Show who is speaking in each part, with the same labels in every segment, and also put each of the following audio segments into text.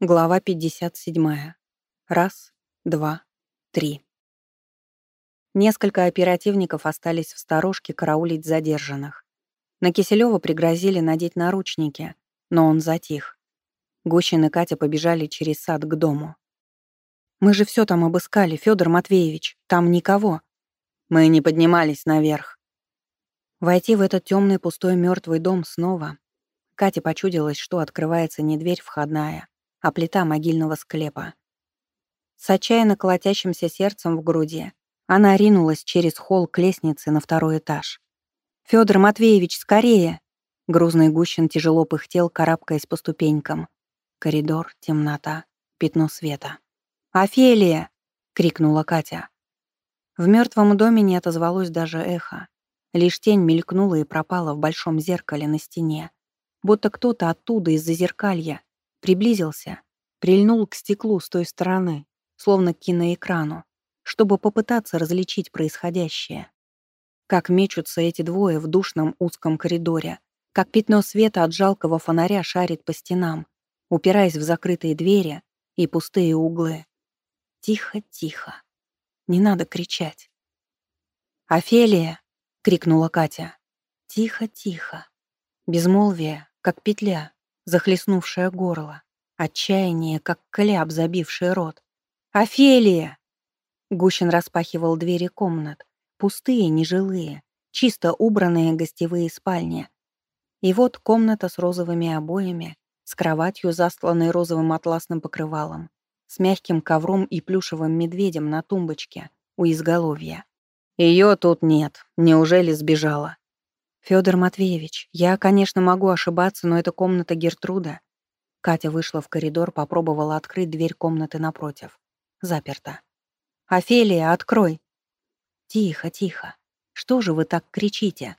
Speaker 1: Глава 57. Раз, два, три. Несколько оперативников остались в сторожке караулить задержанных. На Киселёва пригрозили надеть наручники, но он затих. Гущин и Катя побежали через сад к дому. «Мы же все там обыскали, Федор Матвеевич. Там никого». «Мы не поднимались наверх». Войти в этот темный пустой мертвый дом снова. Кате почудилось, что открывается не дверь входная, а плита могильного склепа. С отчаянно колотящимся сердцем в груди она ринулась через холл к лестнице на второй этаж. «Фёдор Матвеевич, скорее!» Грузный Гущин тяжело пыхтел, карабкаясь по ступенькам. Коридор, темнота, пятно света. «Офелия!» — крикнула Катя. В мертвом доме не отозвалось даже эхо. Лишь тень мелькнула и пропала в большом зеркале на стене. Будто кто-то оттуда, из-за зеркалья, Приблизился, прильнул к стеклу с той стороны, словно к киноэкрану, чтобы попытаться различить происходящее. Как мечутся эти двое в душном узком коридоре, как пятно света от жалкого фонаря шарит по стенам, упираясь в закрытые двери и пустые углы. Тихо, тихо. Не надо кричать. «Офелия!» — крикнула Катя. Тихо, тихо. Безмолвие, как петля, захлестнувшее горло, отчаяние, как кляп, забивший рот. «Офелия!» Гущин распахивал двери комнат, пустые, нежилые, чисто убранные гостевые спальни. И вот комната с розовыми обоями, с кроватью, застланной розовым атласным покрывалом, с мягким ковром и плюшевым медведем на тумбочке у изголовья. Ее тут нет. Неужели сбежала? Федор Матвеевич, я, конечно, могу ошибаться, но это комната Гертруда. Катя вышла в коридор, попробовала открыть дверь комнаты напротив. Заперта. «Офелия, открой!» «Тихо, тихо. Что же вы так кричите?»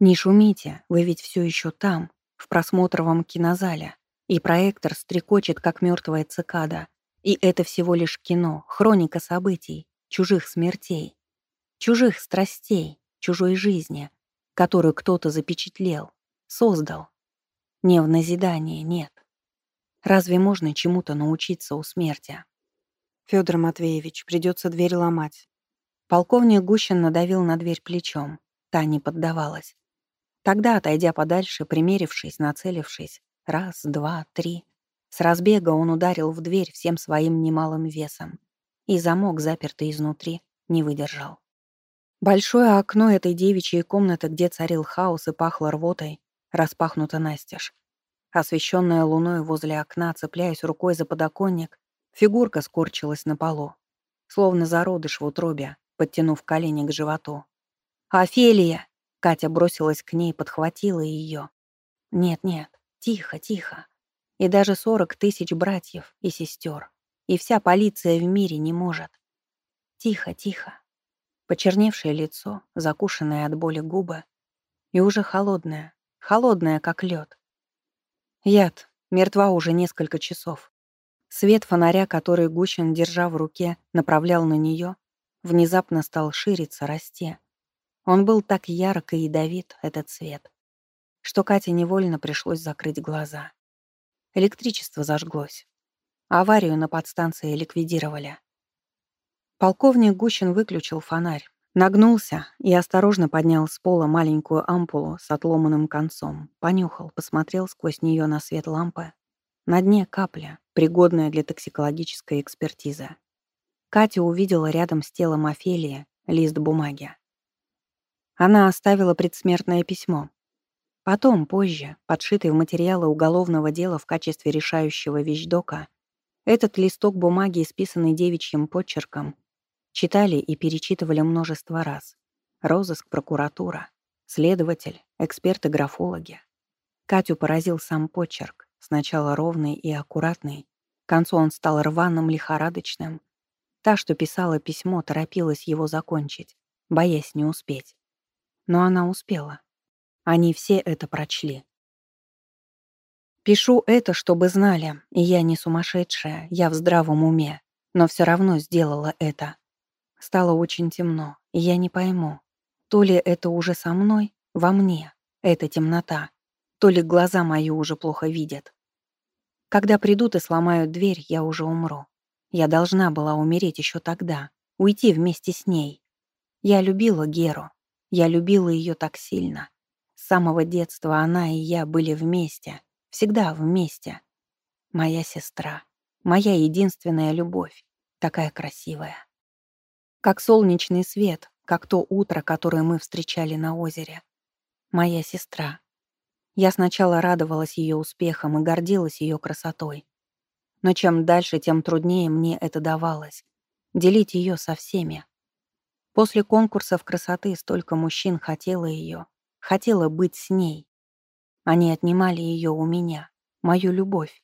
Speaker 1: «Не шумите, вы ведь все еще там, в просмотровом кинозале. И проектор стрекочет, как мертвая цикада. И это всего лишь кино, хроника событий, чужих смертей, чужих страстей, чужой жизни, которую кто-то запечатлел, создал. Не в назидание, нет. Разве можно чему-то научиться у смерти? Федор Матвеевич, придется дверь ломать. Полковник Гущин надавил на дверь плечом. Та не поддавалась. Тогда, отойдя подальше, примерившись, нацелившись, раз, два, три, с разбега он ударил в дверь всем своим немалым весом. И замок, запертый изнутри, не выдержал. Большое окно этой девичьей комнаты, где царил хаос и пахло рвотой, распахнуто настежь. Освещенная луной возле окна, цепляясь рукой за подоконник, фигурка скорчилась на полу, словно зародыш в утробе, подтянув колени к животу. «Офелия!» — Катя бросилась к ней, подхватила ее. «Нет-нет, тихо, тихо. И даже сорок тысяч братьев и сестер, и вся полиция в мире не может. Тихо, тихо, Почерневшее лицо, закушенные от боли губы и уже холодное, холодное, как лед. Яд, мертва уже несколько часов. Свет фонаря, который Гущин, держа в руке, направлял на нее, внезапно стал шириться, расти. Он был так ярок и ядовит, этот свет, что Кате невольно пришлось закрыть глаза. Электричество зажглось. Аварию на подстанции ликвидировали. Полковник Гущин выключил фонарь, нагнулся и осторожно поднял с пола маленькую ампулу с отломанным концом, понюхал, посмотрел сквозь нее на свет лампы. На дне капля, пригодная для токсикологической экспертизы. Катя увидела рядом с телом Офелии лист бумаги. Она оставила предсмертное письмо. Потом, позже, подшитый в материалы уголовного дела в качестве решающего вещдока, этот листок бумаги, исписанный девичьим почерком, Читали и перечитывали множество раз. Розыск, прокуратура, следователь, эксперты-графологи. Катю поразил сам почерк, сначала ровный и аккуратный, к концу он стал рваным, лихорадочным. Та, что писала письмо, торопилась его закончить, боясь не успеть. Но она успела. Они все это прочли. Пишу это, чтобы знали, и я не сумасшедшая, я в здравом уме, но все равно сделала это. Стало очень темно, и я не пойму, то ли это уже со мной, во мне, эта темнота, то ли глаза мои уже плохо видят. Когда придут и сломают дверь, я уже умру. Я должна была умереть еще тогда, уйти вместе с ней. Я любила Геру. Я любила ее так сильно. С самого детства она и я были вместе. Всегда вместе. Моя сестра. Моя единственная любовь. Такая красивая. Как солнечный свет, как то утро, которое мы встречали на озере. Моя сестра. Я сначала радовалась ее успехам и гордилась ее красотой. Но чем дальше, тем труднее мне это давалось. Делить ее со всеми. После конкурсов красоты столько мужчин хотело ее, хотело быть с ней. Они отнимали ее у меня, мою любовь.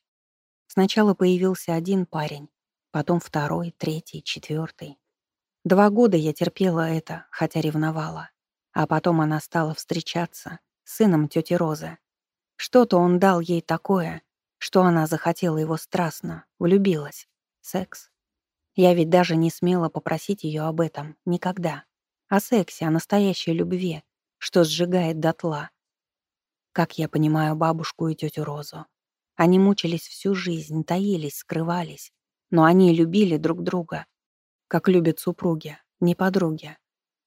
Speaker 1: Сначала появился один парень, потом второй, третий, четвертый. Два года я терпела это, хотя ревновала. А потом она стала встречаться с сыном тети Розы. Что-то он дал ей такое, что она захотела его страстно, влюбилась. Секс. Я ведь даже не смела попросить ее об этом. Никогда. О сексе, о настоящей любви, что сжигает дотла. Как я понимаю бабушку и тетю Розу. Они мучились всю жизнь, таились, скрывались. Но они любили друг друга, как любят супруги, не подруги.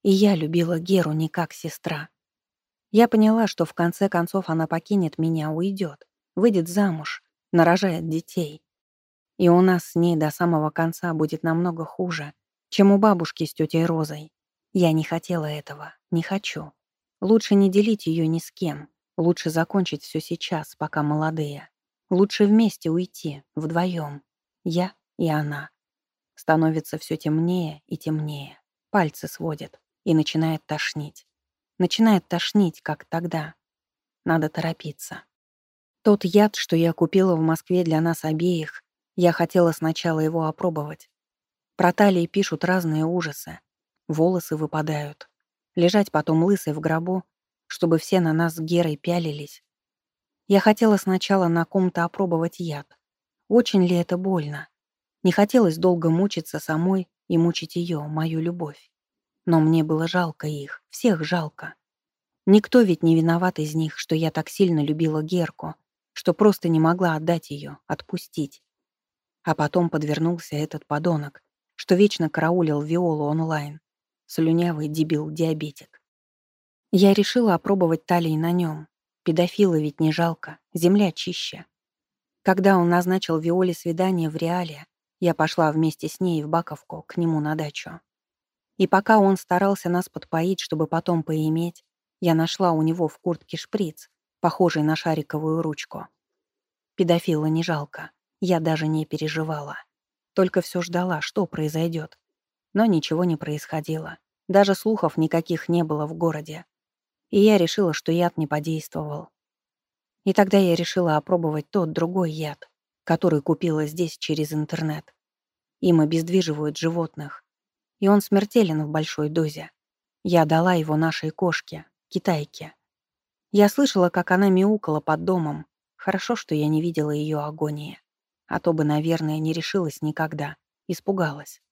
Speaker 1: И я любила Геру не как сестра. Я поняла, что в конце концов она покинет меня, уйдет, выйдет замуж, нарожает детей. И у нас с ней до самого конца будет намного хуже, чем у бабушки с тетей Розой. Я не хотела этого, не хочу. Лучше не делить ее ни с кем. Лучше закончить все сейчас, пока молодые. Лучше вместе уйти, вдвоем. Я и она. Становится все темнее и темнее. Пальцы сводят и начинает тошнить. Начинает тошнить, как тогда. Надо торопиться. Тот яд, что я купила в Москве для нас обеих, я хотела сначала его опробовать. Про талии пишут разные ужасы. Волосы выпадают. Лежать потом лысой в гробу, чтобы все на нас с Герой пялились. Я хотела сначала на ком-то опробовать яд. Очень ли это больно? Не хотелось долго мучиться самой и мучить ее, мою любовь. Но мне было жалко их, всех жалко. Никто ведь не виноват из них, что я так сильно любила Герку, что просто не могла отдать ее, отпустить. А потом подвернулся этот подонок, что вечно караулил Виолу онлайн. Слюнявый дебил-диабетик. Я решила опробовать талии на нем. Педофила ведь не жалко, земля чище. Когда он назначил Виоле свидание в реале, я пошла вместе с ней в Баковку к нему на дачу. И пока он старался нас подпоить, чтобы потом поиметь, я нашла у него в куртке шприц, похожий на шариковую ручку. Педофила не жалко, я даже не переживала. Только все ждала, что произойдет. Но ничего не происходило. Даже слухов никаких не было в городе. И я решила, что яд не подействовал. И тогда я решила опробовать тот другой яд, который купила здесь через интернет. Им обездвиживают животных, и он смертелен в большой дозе. Я дала его нашей кошке, китайке. Я слышала, как она мяукала под домом. Хорошо, что я не видела ее агонии. А то бы, наверное, не решилась никогда. Испугалась.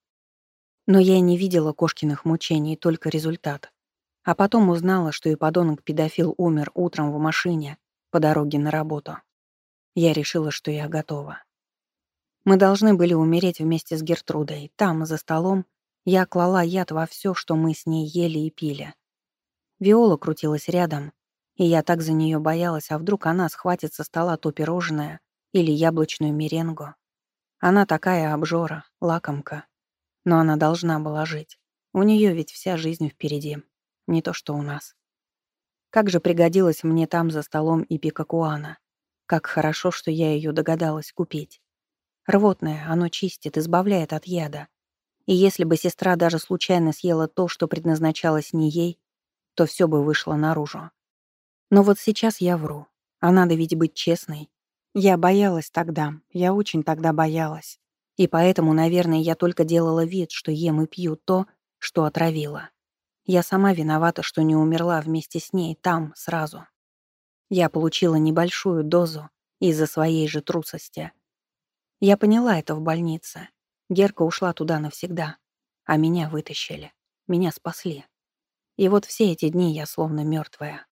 Speaker 1: Но я не видела кошкиных мучений, только результат. А потом узнала, что и подонок-педофил умер утром в машине по дороге на работу. Я решила, что я готова. Мы должны были умереть вместе с Гертрудой, там, за столом, я клала яд во все, что мы с ней ели и пили. Виола крутилась рядом, и я так за нее боялась, а вдруг она схватит со стола то пирожное или яблочную меренгу. Она такая обжора, лакомка. Но она должна была жить. У нее ведь вся жизнь впереди. Не то, что у нас. Как же пригодилась мне там за столом и пикакуана. Как хорошо, что я ее догадалась купить. Рвотное, оно чистит, избавляет от яда. И если бы сестра даже случайно съела то, что предназначалось не ей, то все бы вышло наружу. Но вот сейчас я вру. А надо ведь быть честной. Я боялась тогда, я очень тогда боялась. И поэтому, наверное, я только делала вид, что ем и пью то, что отравила. Я сама виновата, что не умерла вместе с ней там, сразу. Я получила небольшую дозу из-за своей же трусости. Я поняла это в больнице. Герка ушла туда навсегда, а меня вытащили, меня спасли. И вот все эти дни я словно мертвая.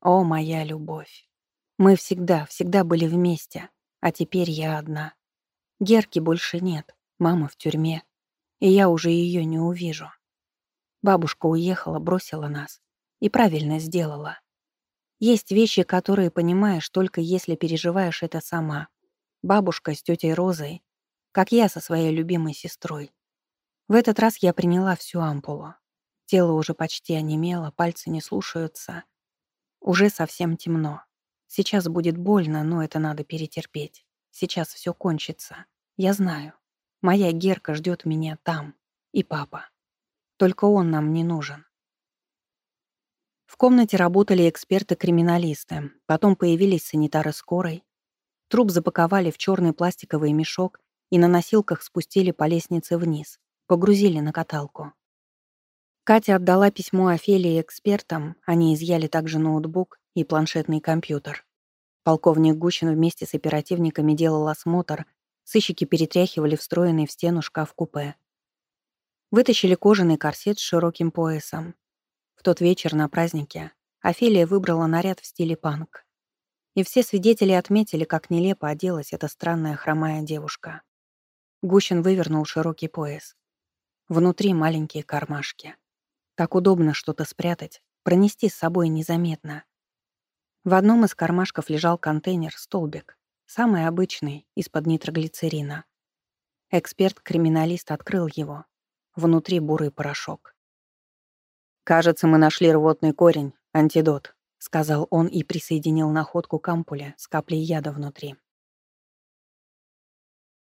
Speaker 1: О, моя любовь. Мы всегда, всегда были вместе. А теперь я одна. Герки больше нет, мама в тюрьме, и я уже ее не увижу. Бабушка уехала, бросила нас. И правильно сделала. Есть вещи, которые понимаешь только если переживаешь это сама. Бабушка с тетей Розой, как я со своей любимой сестрой. В этот раз я приняла всю ампулу. Тело уже почти онемело, пальцы не слушаются. Уже совсем темно. Сейчас будет больно, но это надо перетерпеть. Сейчас все кончится. Я знаю. Моя Герка ждет меня там. И папа. Только он нам не нужен. В комнате работали эксперты-криминалисты. Потом появились санитары скорой. Труп запаковали в черный пластиковый мешок и на носилках спустили по лестнице вниз. Погрузили на каталку. Катя отдала письмо Офелии экспертам, они изъяли также ноутбук и планшетный компьютер. Полковник Гущин вместе с оперативниками делал осмотр, сыщики перетряхивали встроенный в стену шкаф-купе. Вытащили кожаный корсет с широким поясом. Тот вечер на празднике Офелия выбрала наряд в стиле панк. И все свидетели отметили, как нелепо оделась эта странная хромая девушка. Гущин вывернул широкий пояс. Внутри маленькие кармашки. Так удобно что-то спрятать, пронести с собой незаметно. В одном из кармашков лежал контейнер-столбик, самый обычный, из-под нитроглицерина. Эксперт-криминалист открыл его, внутри бурый порошок. «Кажется, мы нашли рвотный корень, антидот», — сказал он и присоединил находку к ампуле с каплей яда внутри.